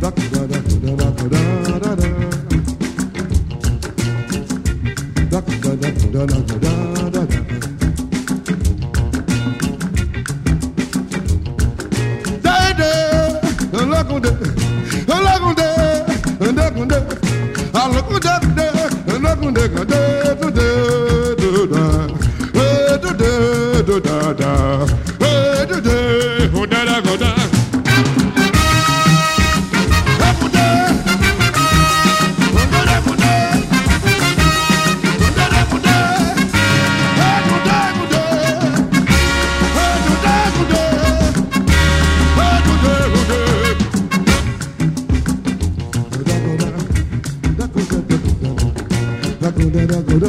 duck, duck. Nasu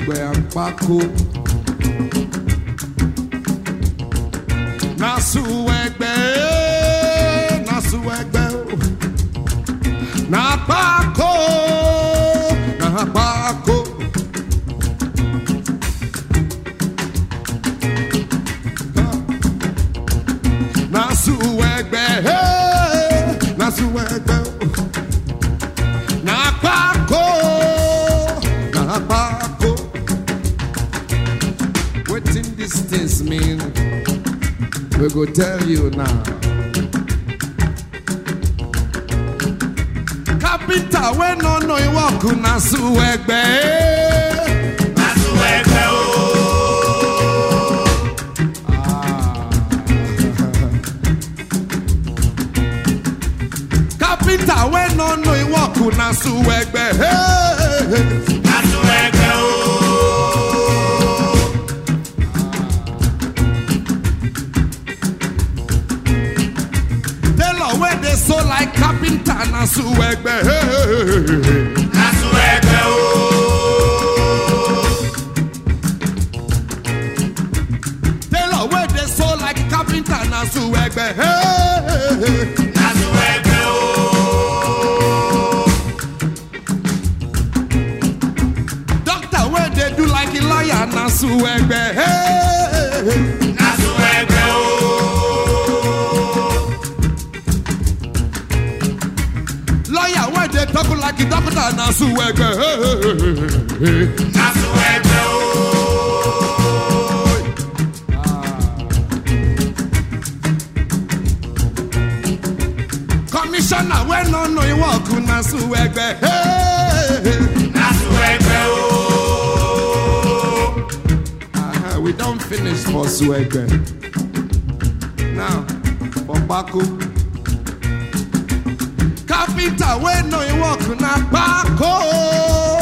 ẹgbẹ́ àpákó. Go tell you now. Carpenter wey no know him work na su ẹgbẹ́. Nasu ẹgbẹ́ o. Carpenter wey no know him work na su ẹgbẹ́. Nasu ẹgbẹ́ carpenter na su. Nasu dey talk like doctor na suwege. na suwege kọmíṣánná no know im na suwege. na suwege ooo. Oh. Uh-huh, we don finish for suwege now for carpenter When no e not back kpako.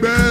baby.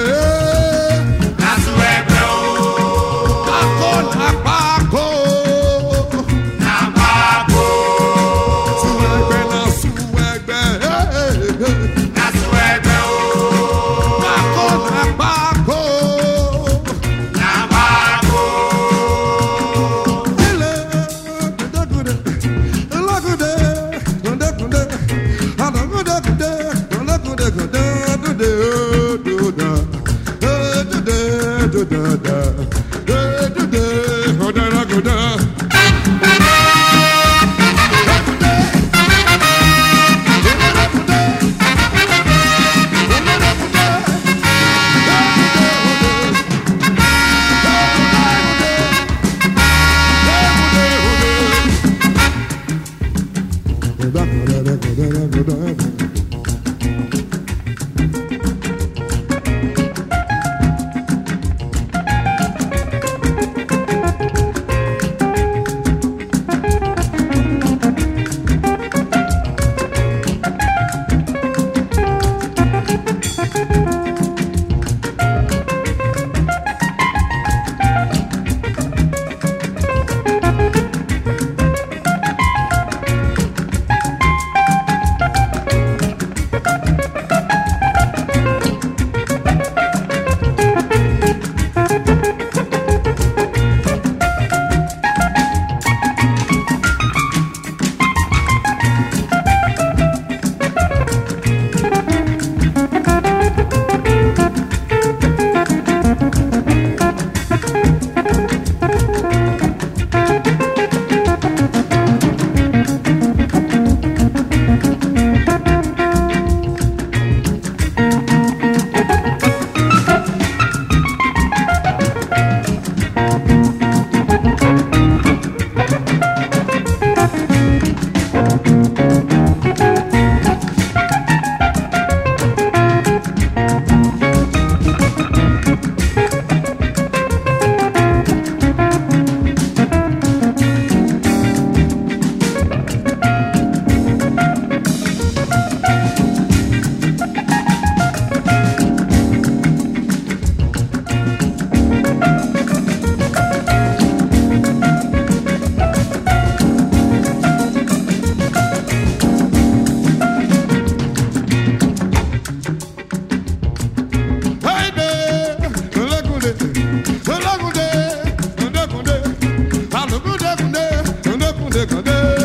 você cadê?